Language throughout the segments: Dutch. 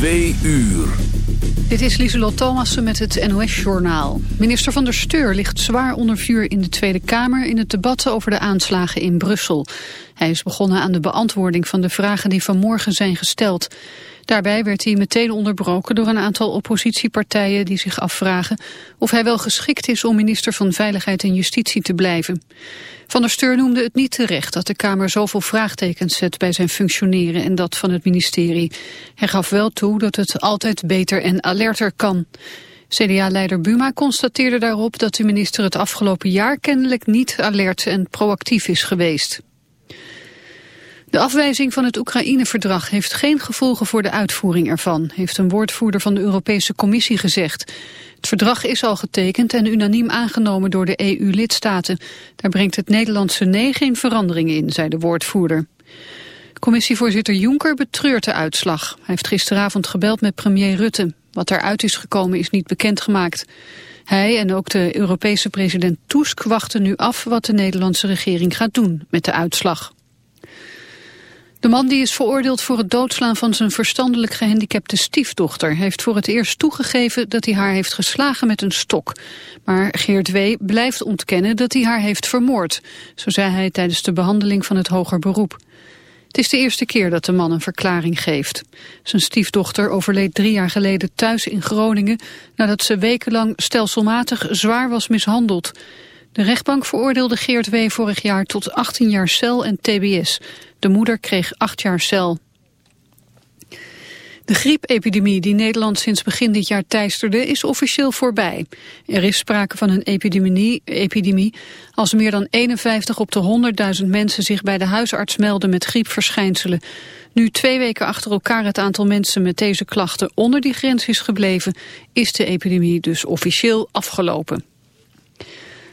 Uur. Dit is Lieselot Thomassen met het NOS-journaal. Minister van der Steur ligt zwaar onder vuur in de Tweede Kamer... in het debat over de aanslagen in Brussel. Hij is begonnen aan de beantwoording van de vragen die vanmorgen zijn gesteld. Daarbij werd hij meteen onderbroken door een aantal oppositiepartijen... die zich afvragen of hij wel geschikt is om minister van Veiligheid en Justitie te blijven. Van der Steur noemde het niet terecht dat de Kamer zoveel vraagtekens zet bij zijn functioneren en dat van het ministerie. Hij gaf wel toe dat het altijd beter en alerter kan. CDA-leider Buma constateerde daarop dat de minister het afgelopen jaar kennelijk niet alert en proactief is geweest. De afwijzing van het Oekraïne-verdrag heeft geen gevolgen voor de uitvoering ervan, heeft een woordvoerder van de Europese Commissie gezegd. Het verdrag is al getekend en unaniem aangenomen door de EU-lidstaten. Daar brengt het Nederlandse nee geen verandering in, zei de woordvoerder. Commissievoorzitter Juncker betreurt de uitslag. Hij heeft gisteravond gebeld met premier Rutte. Wat eruit is gekomen is niet bekendgemaakt. Hij en ook de Europese president Tusk wachten nu af wat de Nederlandse regering gaat doen met de uitslag. De man die is veroordeeld voor het doodslaan van zijn verstandelijk gehandicapte stiefdochter... heeft voor het eerst toegegeven dat hij haar heeft geslagen met een stok. Maar Geert W. blijft ontkennen dat hij haar heeft vermoord. Zo zei hij tijdens de behandeling van het hoger beroep. Het is de eerste keer dat de man een verklaring geeft. Zijn stiefdochter overleed drie jaar geleden thuis in Groningen... nadat ze wekenlang stelselmatig zwaar was mishandeld... De rechtbank veroordeelde Geert W. vorig jaar tot 18 jaar cel en tbs. De moeder kreeg 8 jaar cel. De griepepidemie die Nederland sinds begin dit jaar teisterde is officieel voorbij. Er is sprake van een epidemie, epidemie als meer dan 51 op de 100.000 mensen zich bij de huisarts melden met griepverschijnselen. Nu twee weken achter elkaar het aantal mensen met deze klachten onder die grens is gebleven, is de epidemie dus officieel afgelopen.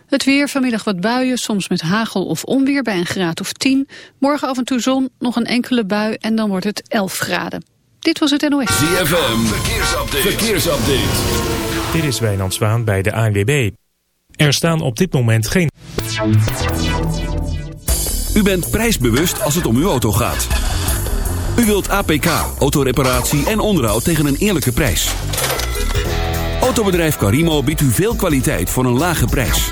Het weer, vanmiddag wat buien, soms met hagel of onweer bij een graad of 10. Morgen af en toe zon, nog een enkele bui en dan wordt het 11 graden. Dit was het NOS. ZFM, verkeersupdate. verkeersupdate. Dit is Wijnand Zwaan bij de ANWB. Er staan op dit moment geen... U bent prijsbewust als het om uw auto gaat. U wilt APK, autoreparatie en onderhoud tegen een eerlijke prijs. Autobedrijf Carimo biedt u veel kwaliteit voor een lage prijs.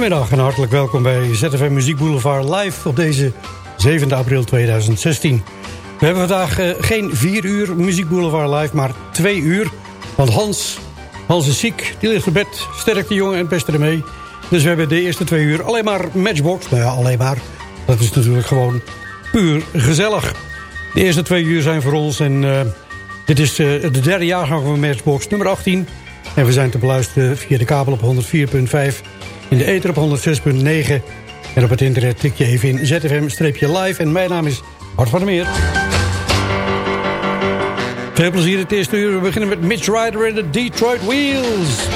Goedemiddag en hartelijk welkom bij ZFM Muziek Boulevard live op deze 7 april 2016. We hebben vandaag eh, geen 4 uur Muziek Boulevard live, maar 2 uur. Want Hans, Hans is ziek, die ligt op bed, sterkte jongen en pest ermee. Dus we hebben de eerste 2 uur alleen maar Matchbox. Nou ja, alleen maar. Dat is natuurlijk gewoon puur gezellig. De eerste 2 uur zijn voor ons en eh, dit is eh, de derde jaargang van Matchbox nummer 18. En we zijn te beluisteren via de kabel op 104.5 in de ether op 106.9. En op het internet tik je even in ZFM-live. En mijn naam is Bart van der Meer. Veel plezier het eerste uur. We beginnen met Mitch Ryder en de Detroit Wheels.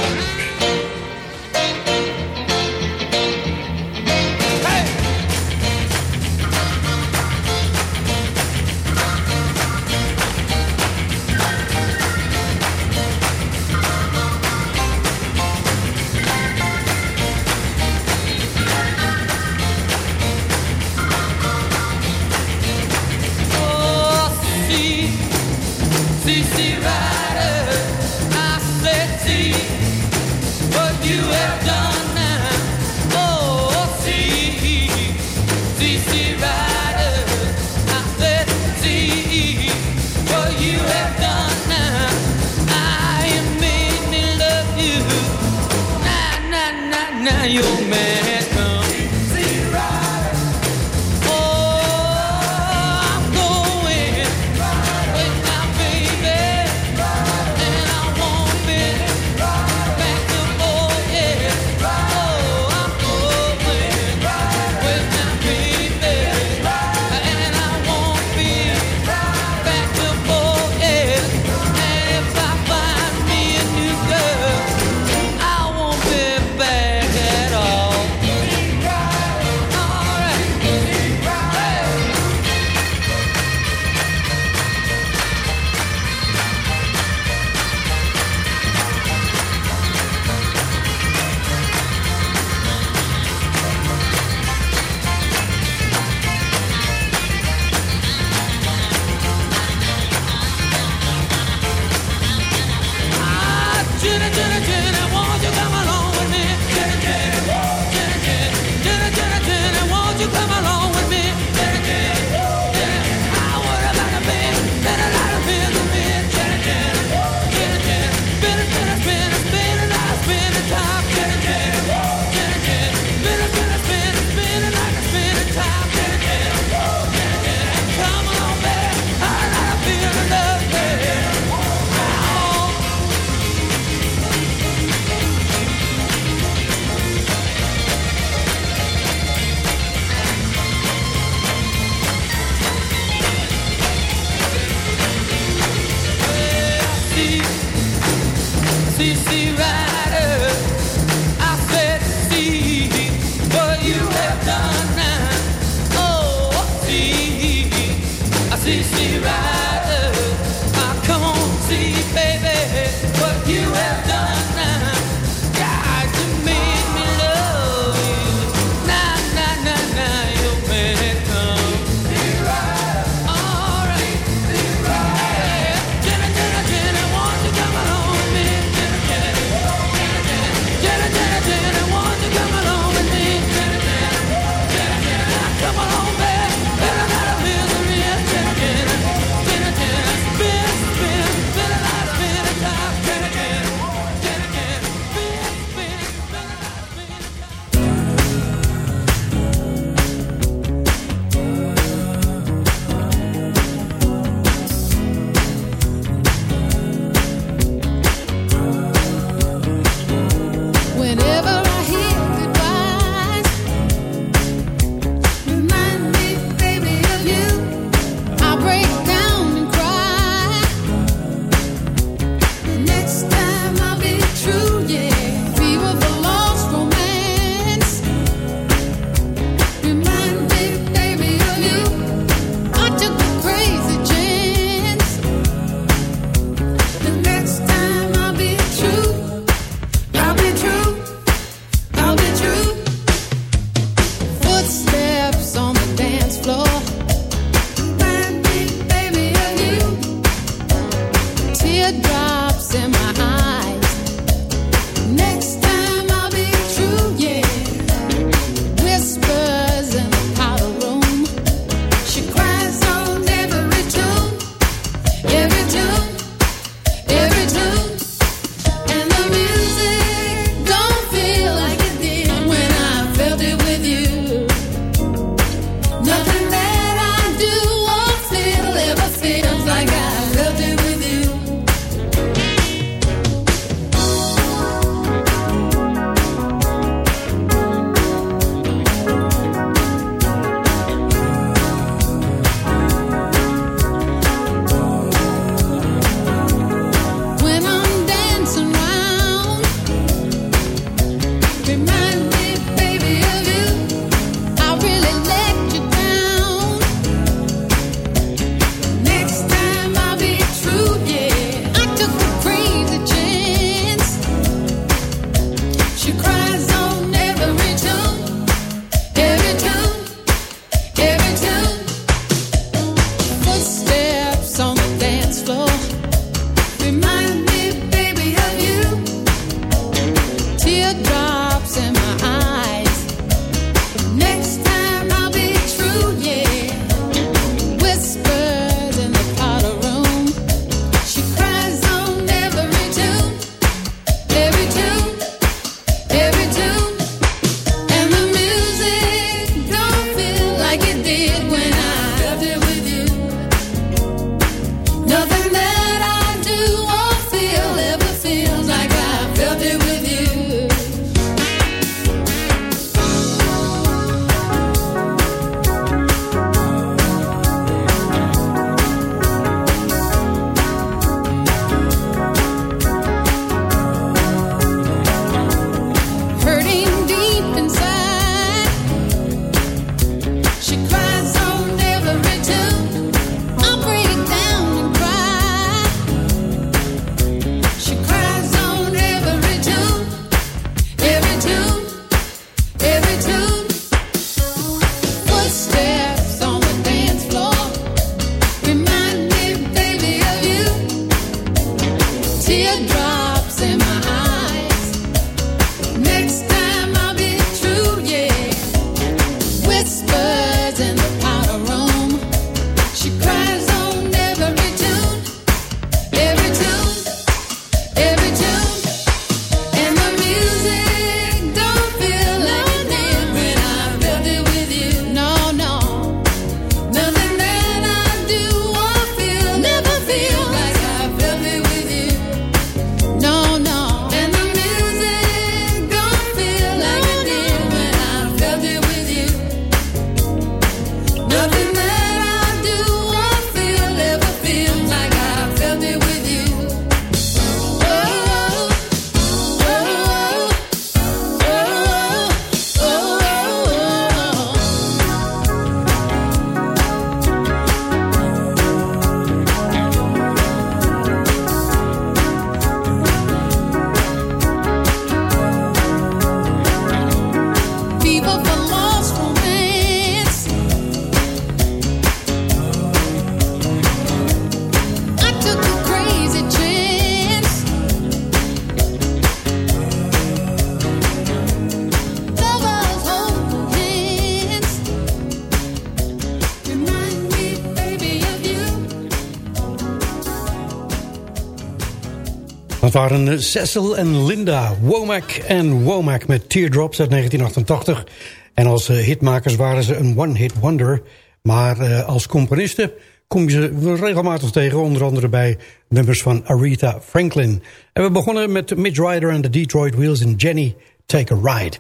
waren Cecil en Linda Womack en Womack met Teardrops uit 1988. En als eh, hitmakers waren ze een one-hit wonder. Maar eh, als componisten kom je ze regelmatig tegen. Onder andere bij nummers van Aretha Franklin. En we begonnen met Mitch Ryder en de Detroit Wheels en Jenny Take a Ride.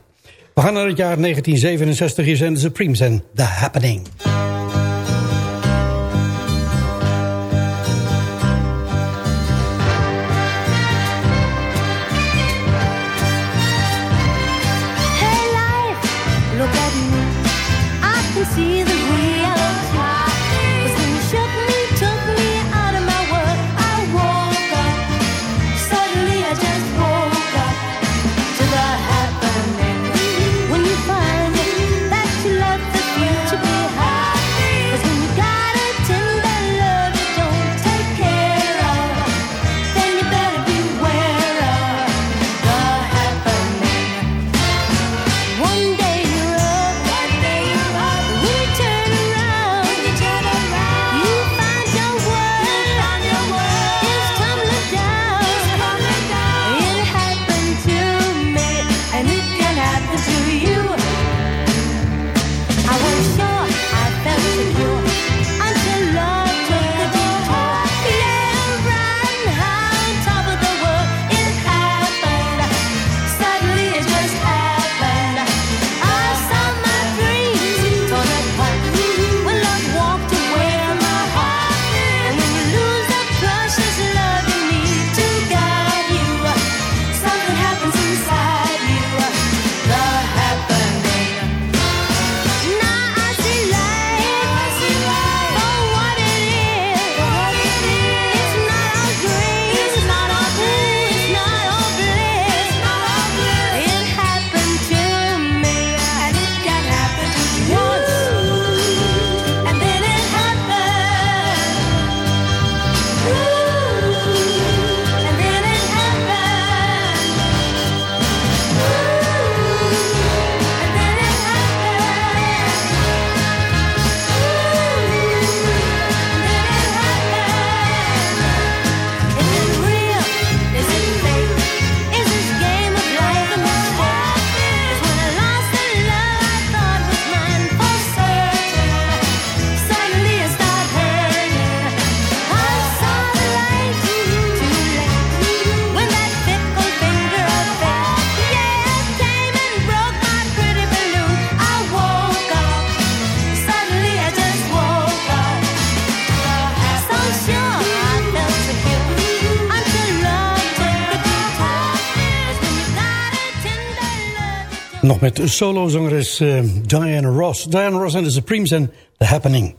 We gaan naar het jaar 1967. Hier zijn de Supremes en The Happening. met solozangeres uh, Diana Ross. Diana Ross en de Supremes en The Happening.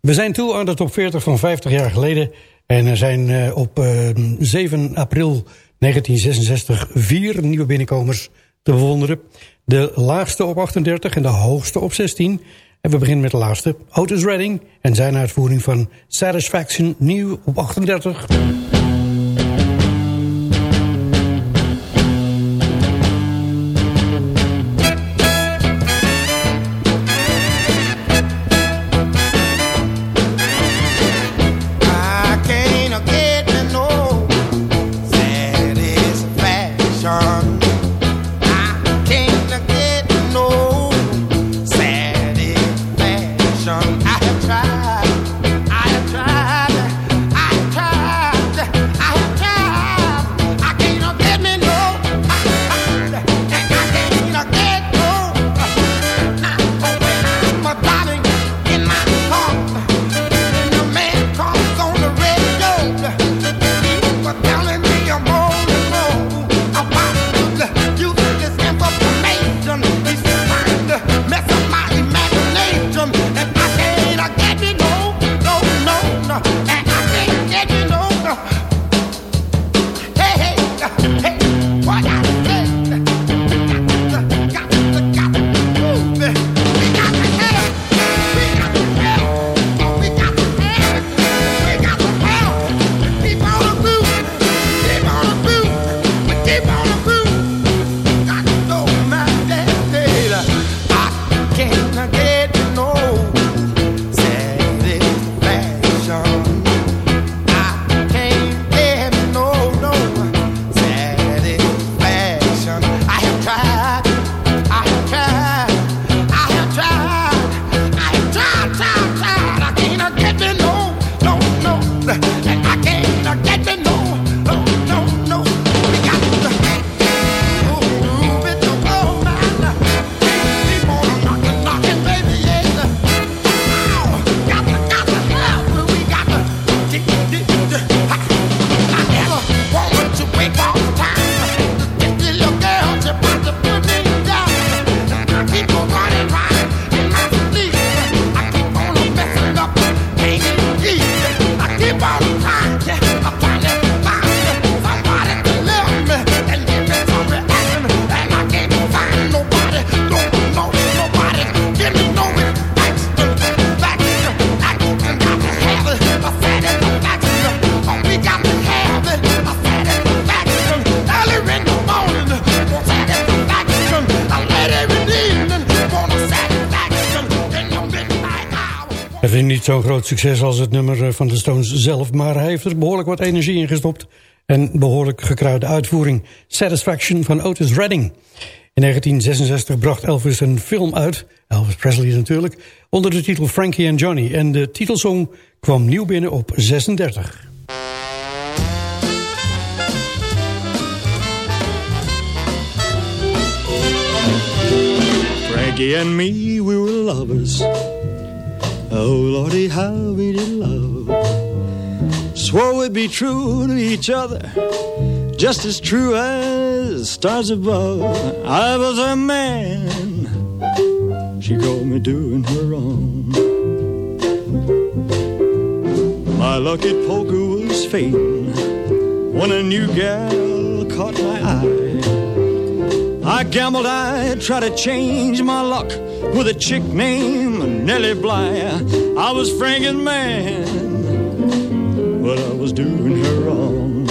We zijn toe aan de top 40 van 50 jaar geleden. En er zijn eh, op eh, 7 april 1966 vier nieuwe binnenkomers te bewonderen. De laagste op 38 en de hoogste op 16. En we beginnen met de laatste. Otis Redding en zijn uitvoering van Satisfaction nieuw op 38. Niet zo'n groot succes als het nummer eh, van de Stones zelf... maar hij heeft er behoorlijk wat energie in gestopt... en behoorlijk gekruide uitvoering. Satisfaction van Otis Redding. In 1966 bracht Elvis een film uit, Elvis Presley natuurlijk... onder de titel Frankie and Johnny. En de titelsong kwam nieuw binnen op 36. Frankie and me, we were lovers. Oh, Lordy, how we did love. Swore we'd be true to each other, just as true as stars above. I was her man. She called me doing her wrong. My lucky poker was fading when a new gal caught my eye. I gambled I tried to change my luck with a chick named Nellie Bly. I was Frankie's man, but I was doing her wrong.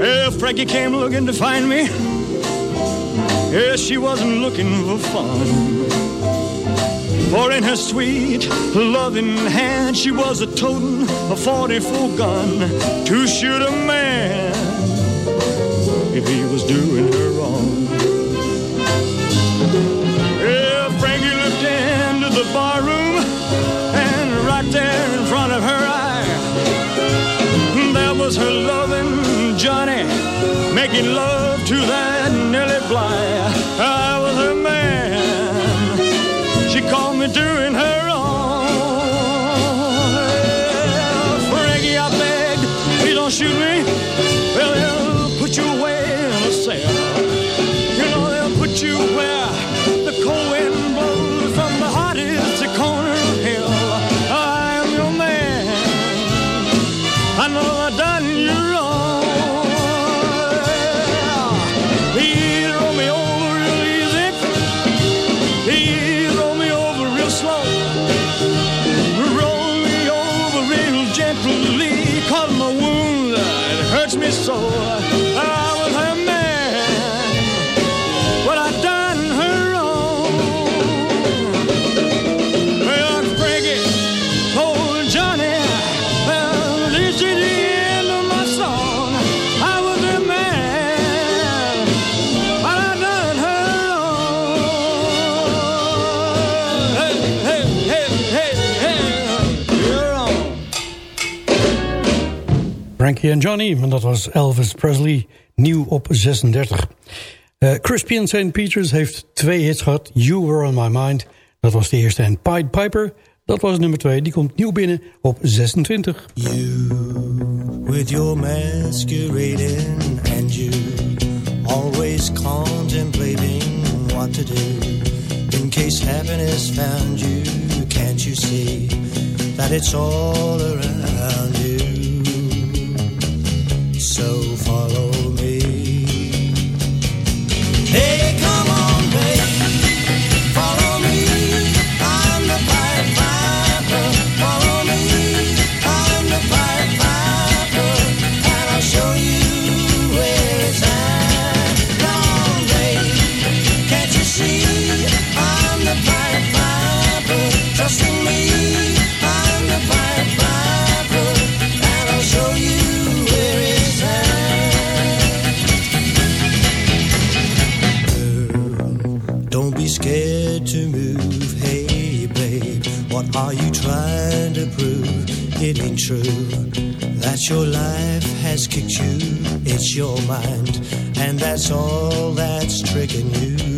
Yeah, Frankie came looking to find me. Yeah, she wasn't looking for fun. For in her sweet, loving hand, she was a toting a 44 gun to shoot a man if he was doing her wrong. Yeah, Frankie looked into the barroom and right there in front of her eye, there was her loving Johnny making love to that Frankie en Johnny, maar dat was Elvis Presley, nieuw op 36. Eh Crispian St. Peters heeft twee hits gehad. You Were On My Mind, dat was de eerste. En Pied Piper, dat was nummer twee. Die komt nieuw binnen op 26. You, with your masquerading, and you always contemplating what to do. In case happiness found you, can't you see that it's all around you? So follow me. Hey, ain't true that your life has kicked you. It's your mind, and that's all that's tricking you.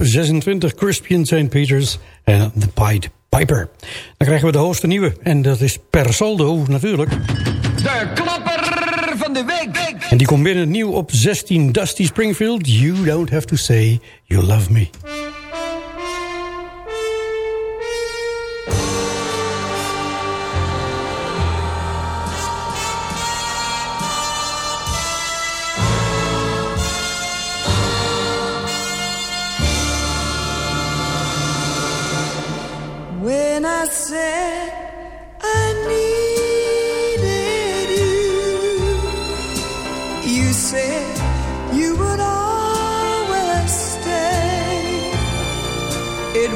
26 Crispian St. Peters en The Pied Piper. Dan krijgen we de hoogste nieuwe en dat is per saldo natuurlijk. De klapper van de week. En die komt binnen nieuw op 16 Dusty Springfield. You don't have to say you love me.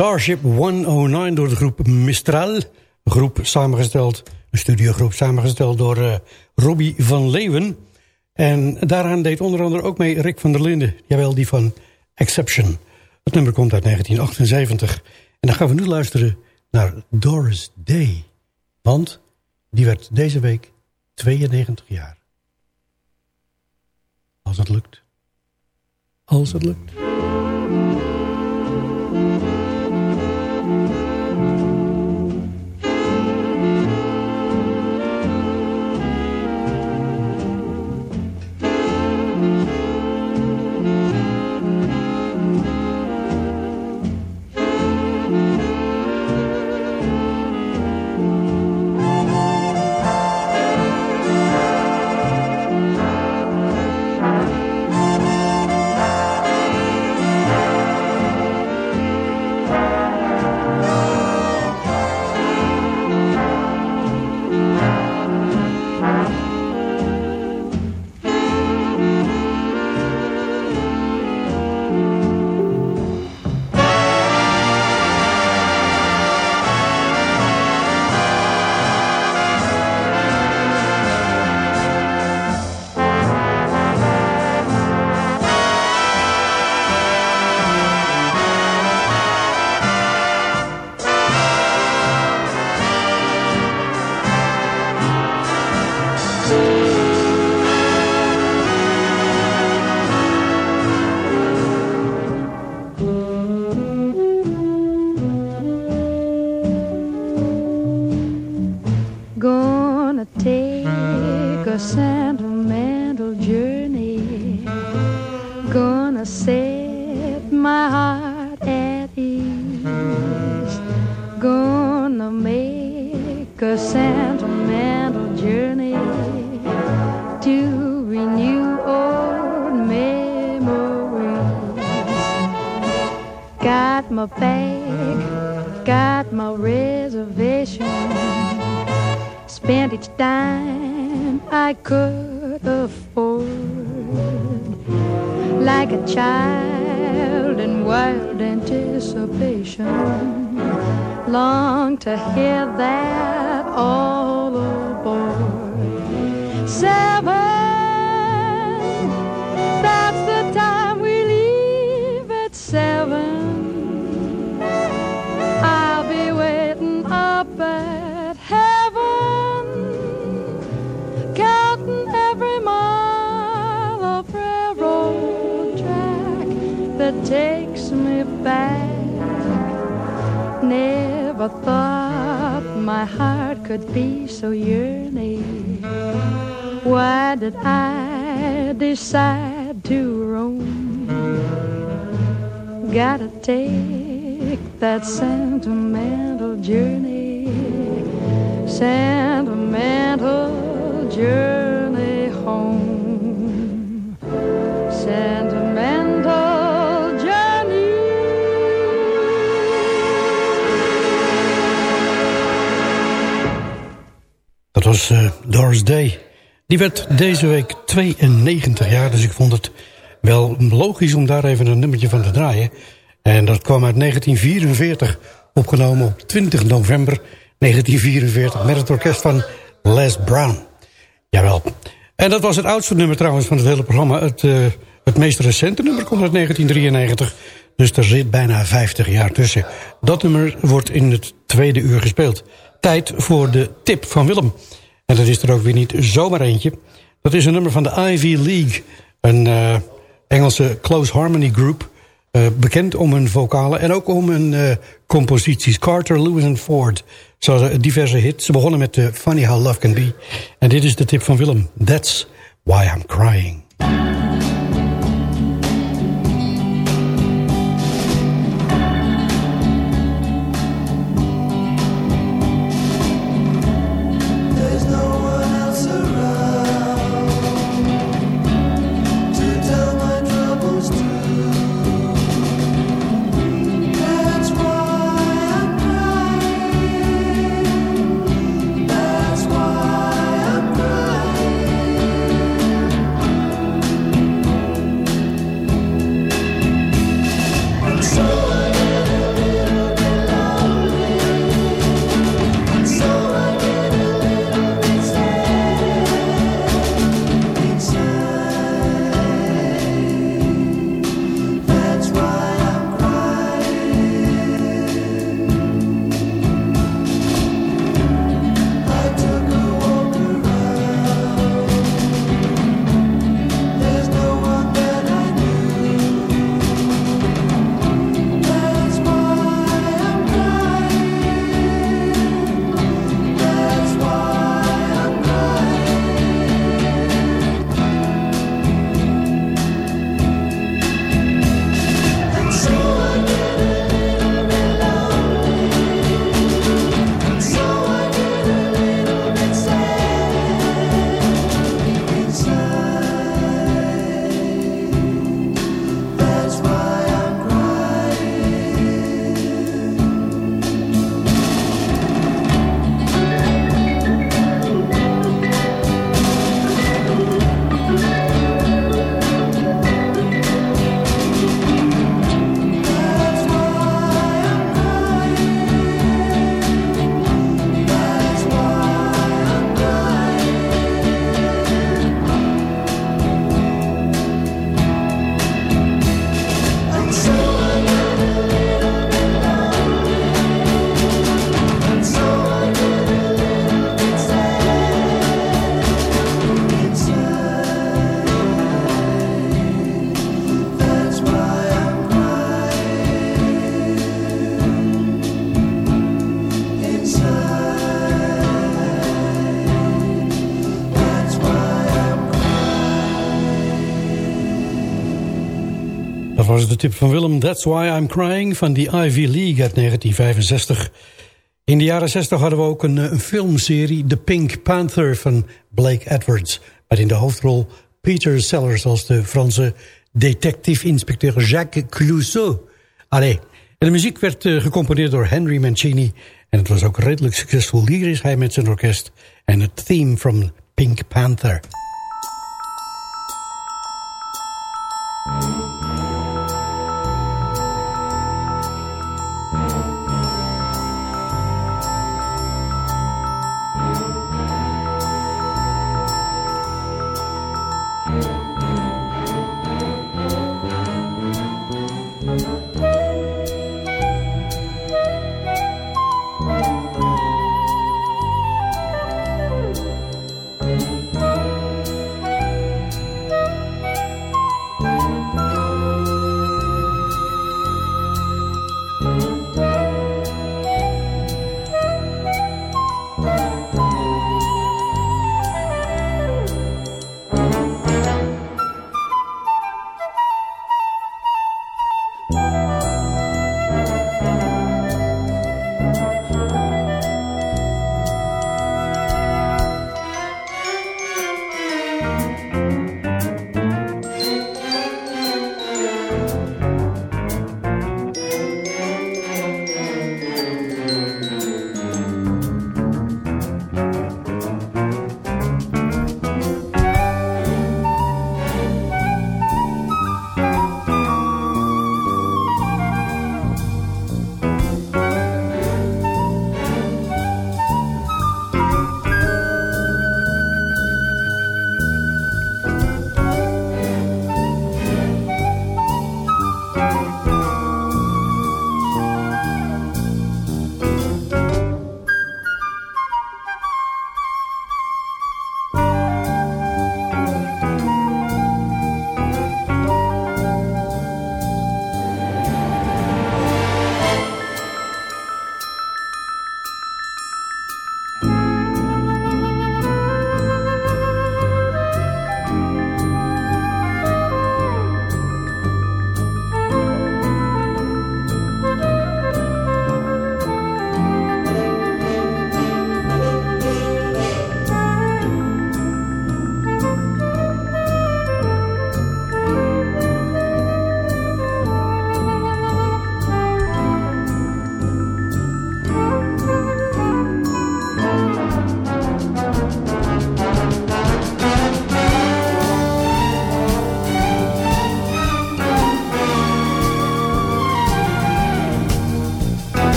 Starship 109 door de groep Mistral. Groep samengesteld, een studiogroep samengesteld door eh, Robbie van Leeuwen. En daaraan deed onder andere ook mee Rick van der Linden. Jawel, die van Exception. Het nummer komt uit 1978. En dan gaan we nu luisteren naar Doris Day. Want die werd deze week 92 jaar. Als het lukt. Als het lukt. Take that sentimental journey, sentimental journey home, sentimental journey. Dat was eh, Doris Day. Die werd deze week 92 jaar, dus ik vond het wel logisch om daar even een nummertje van te draaien. En dat kwam uit 1944, opgenomen op 20 november 1944... met het orkest van Les Brown. Jawel. En dat was het oudste nummer trouwens van het hele programma. Het, eh, het meest recente nummer komt uit 1993. Dus er zit bijna 50 jaar tussen. Dat nummer wordt in het tweede uur gespeeld. Tijd voor de tip van Willem. En dat is er ook weer niet zomaar eentje. Dat is een nummer van de Ivy League. Een eh, Engelse close harmony group. Eh, bekend om hun vocalen en ook om hun eh, composities. Carter, Lewis en Ford. Ze hadden diverse hits. Ze begonnen met eh, Funny How Love Can Be. En dit is de tip van Willem. That's Why I'm Crying. Was de tip van Willem. That's Why I'm Crying van die Ivy League uit 1965. In de jaren 60 hadden we ook een, eh, een filmserie... The Pink Panther van Blake Edwards. Met in de hoofdrol Peter Sellers als de Franse detective-inspecteur Jacques Clouseau. Allee. De muziek werd eh, gecomponeerd door Henry Mancini. En het was ook redelijk succesvol. Hier is hij met zijn orkest en het theme from Pink Panther.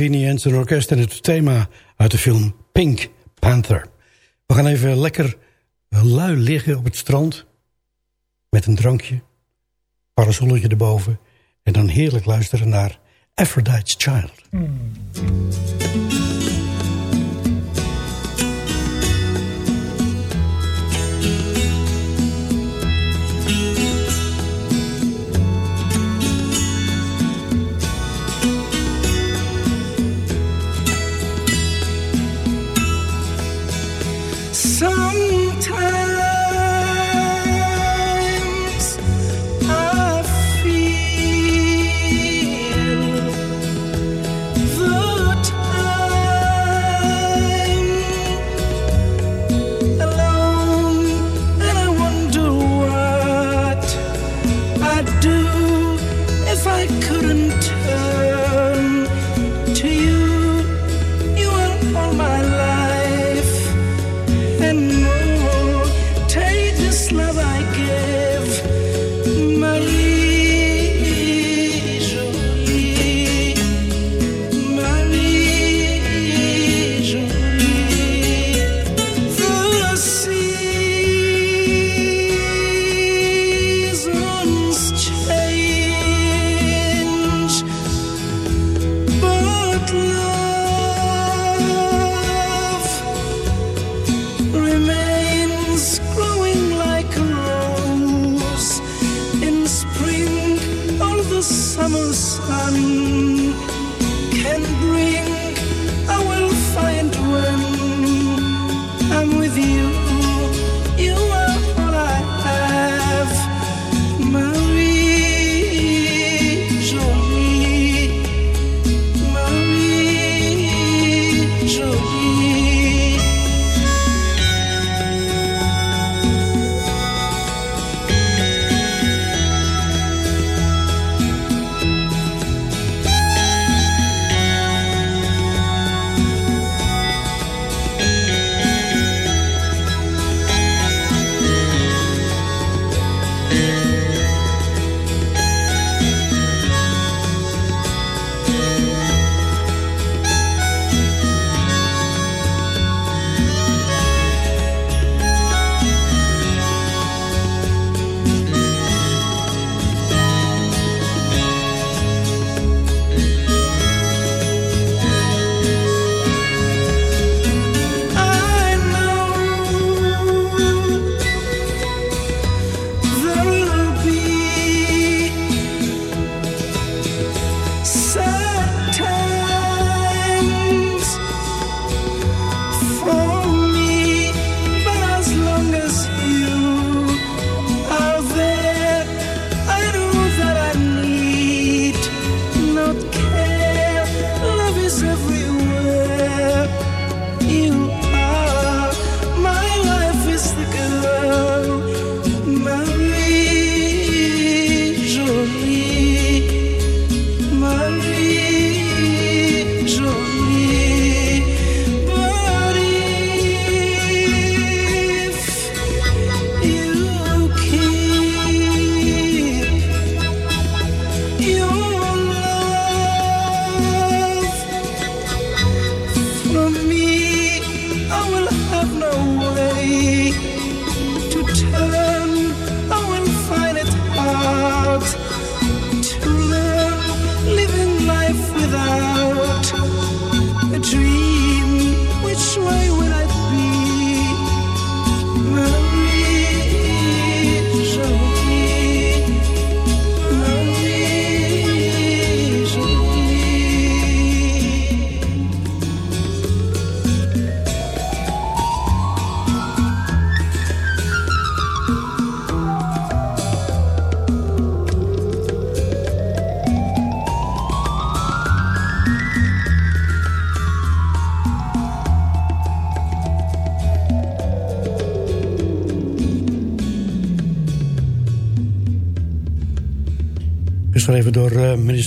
Mancini en zijn orkest en het thema uit de film Pink Panther. We gaan even lekker lui liggen op het strand. Met een drankje, parasolletje erboven. En dan heerlijk luisteren naar Aphrodite's Child. Sometimes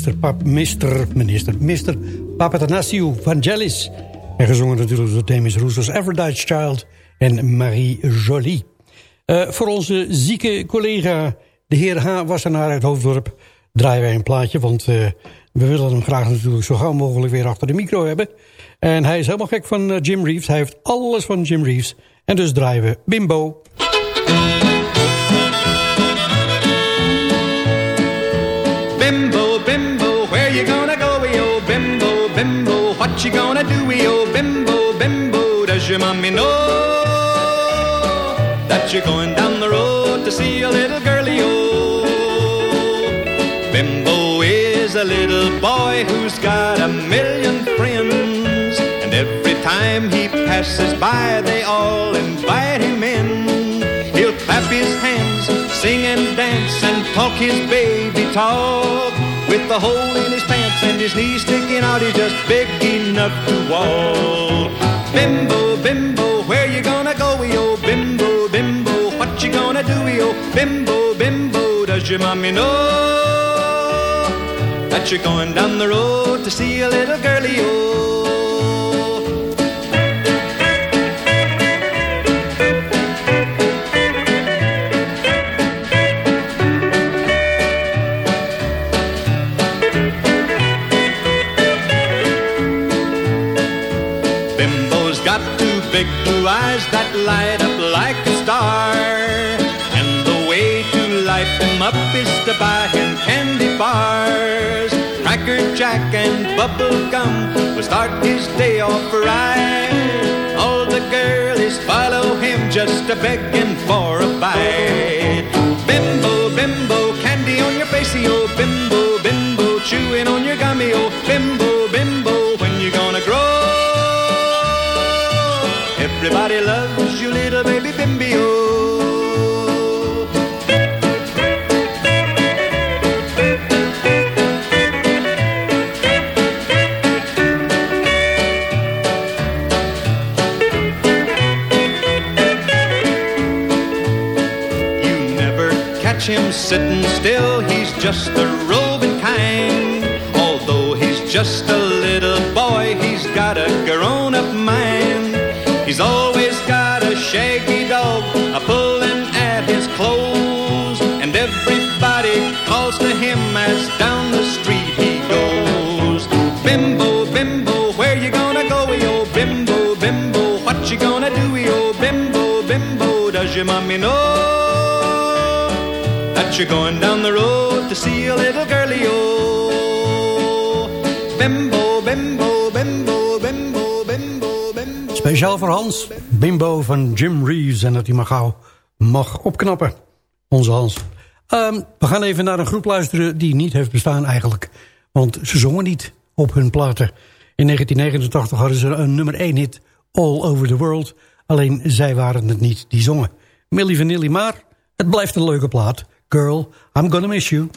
minister, Pap, minister, minister Papatanasiou Vangelis. En gezongen natuurlijk door Themis Rousseau's Aphrodite's Child en Marie Jolie. Eh, voor onze zieke collega, de heer H. Wassenaar uit Hoofddorp... draaien wij een plaatje, want eh, we willen hem graag natuurlijk zo gauw mogelijk weer achter de micro hebben. En hij is helemaal gek van eh, Jim Reeves. Hij heeft alles van Jim Reeves. En dus draaien we. Bimbo, what you gonna do, wee oh bimbo, bimbo, does your mommy know that you're going down the road to see a little girlie, oh? Bimbo is a little boy who's got a million friends, and every time he passes by, they all invite him in. He'll clap his hands, sing and dance, and talk his baby talk. With the hole in his pants his knees sticking out, he's just big enough to walk. Bimbo, bimbo, where you gonna go, oh? Bimbo, bimbo, what you gonna do, oh? Bimbo, bimbo, does your mommy know that you're going down the road to see a little girlie, oh? Eyes that light up like a star. And the way to light them up is to buy him candy bars. Cracker Jack and bubble gum will start his day off right. All the girlies follow him just a begging for a bite. Bimbo, Everybody loves you, little baby bimbio. You never catch him sitting still, he's just a roving kind. Although he's just a little boy, he's got a grown up mind. He's always got a shaggy dog a pulling at his clothes, and everybody calls to him as down the street he goes. Bimbo, bimbo, where you gonna go, yo? Bimbo, bimbo, what you gonna do, yo? Bimbo, bimbo, does your mommy know? that you're going down the road to see a little girlie, bimbo, bimbo, bimbo. Speciaal voor Hans, Bimbo van Jim Reeves. En dat hij maar gauw mag opknappen. Onze Hans. Ehm, we gaan even naar een groep luisteren die niet heeft bestaan eigenlijk. Want ze zongen niet op hun platen. In 1989 hadden ze een nummer 1 hit All Over The World. Alleen zij waren het niet die zongen. Millie Vanilli maar, het blijft een leuke plaat. Girl, I'm gonna miss you.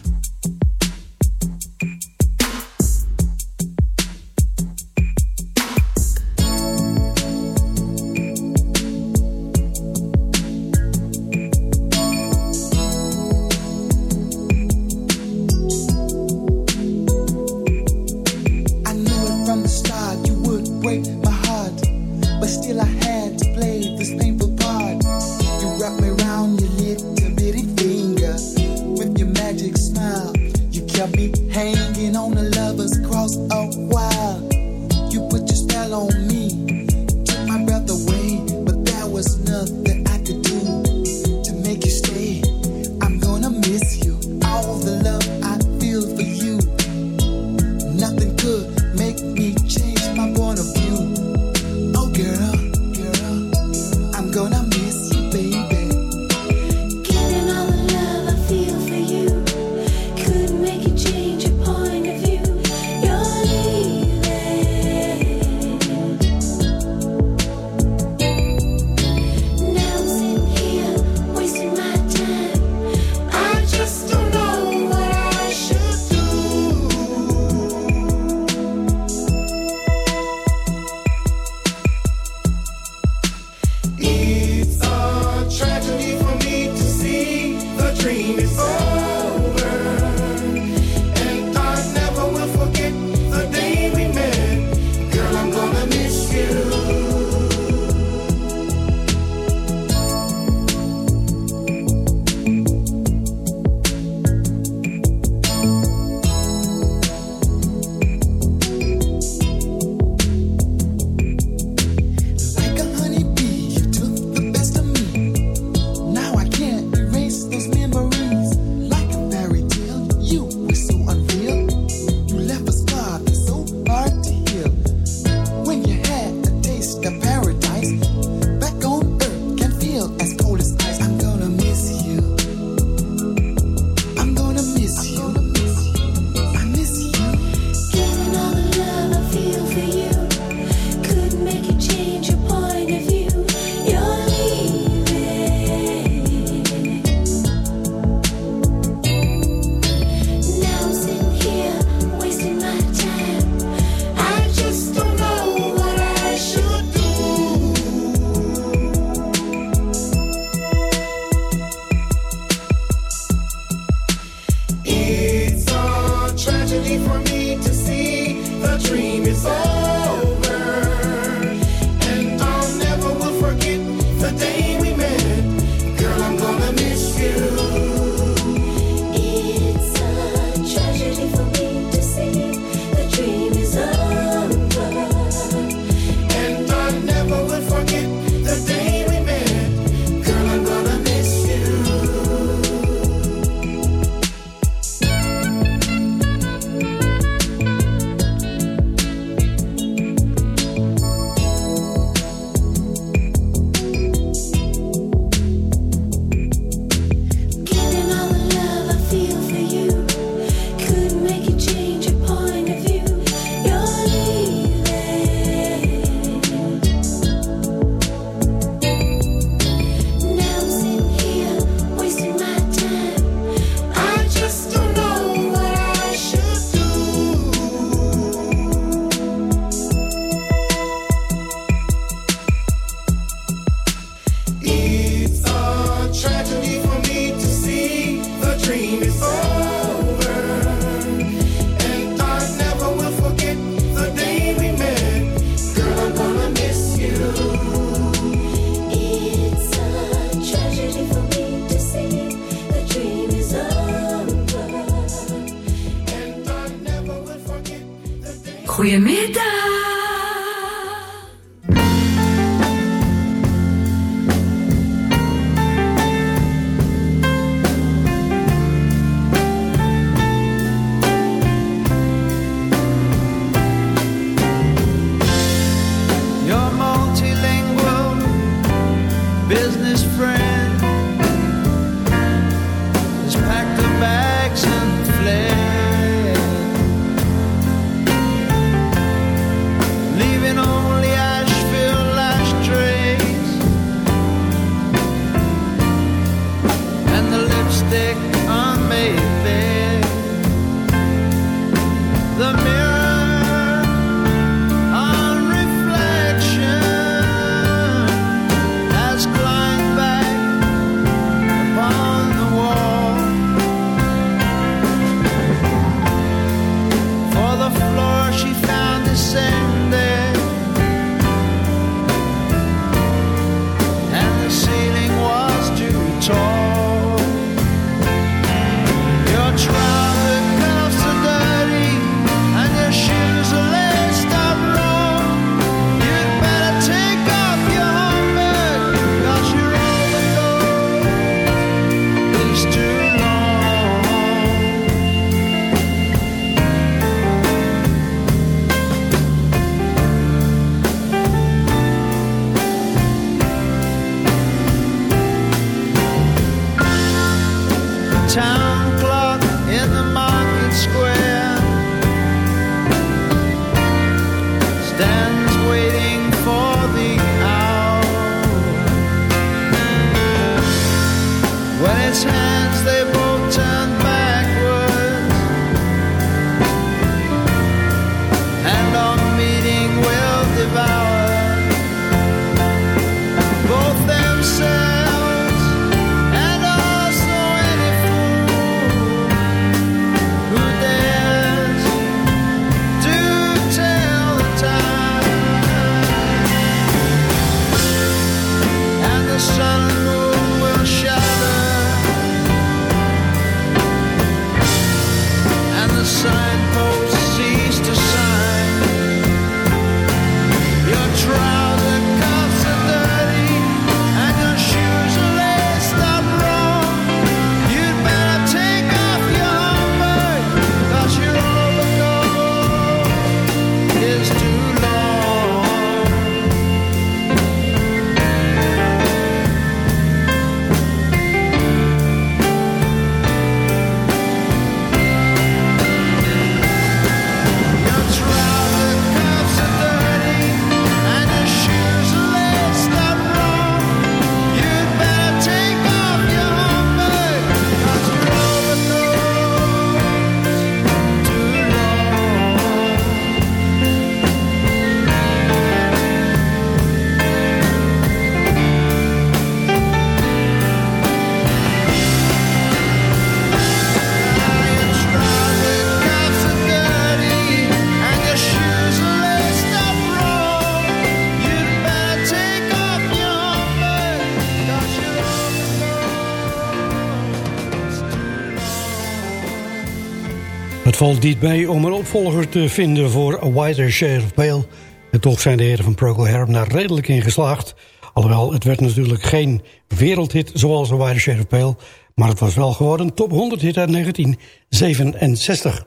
Het valt niet mee om een opvolger te vinden voor A Wider Share of Pale. En toch zijn de heren van Procol Harum daar redelijk in geslaagd. Alhoewel, het werd natuurlijk geen wereldhit zoals A Wider Share of Pale... maar het was wel geworden top 100 hit uit 1967.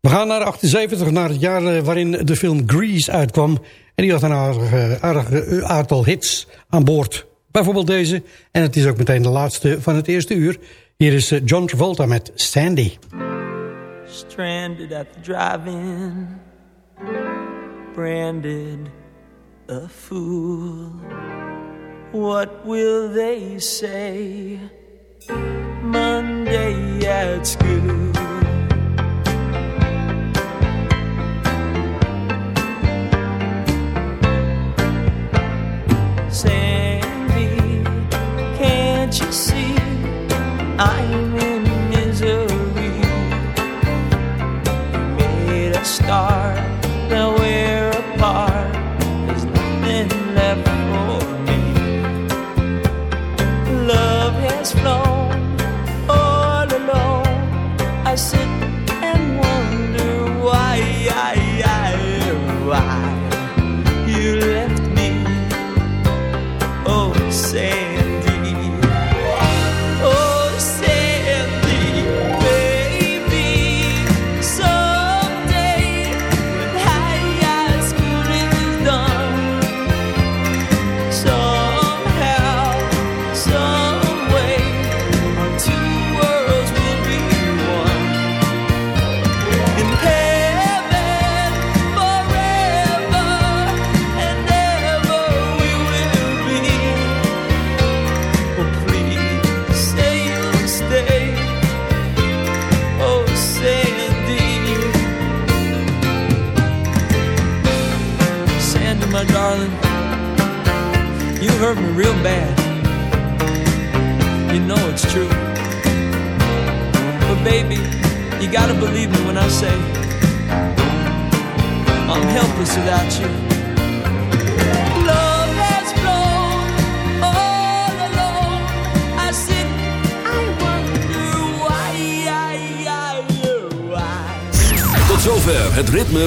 We gaan naar 78, naar het jaar eh, waarin de film Grease uitkwam. En die had een aardig, aardig eh, aantal hits aan boord. Bijvoorbeeld deze. En het is ook meteen de laatste van het eerste uur. Hier is eh, John Travolta met Sandy. stranded at the drive in, branded a fool. What will they say Monday at school? Sam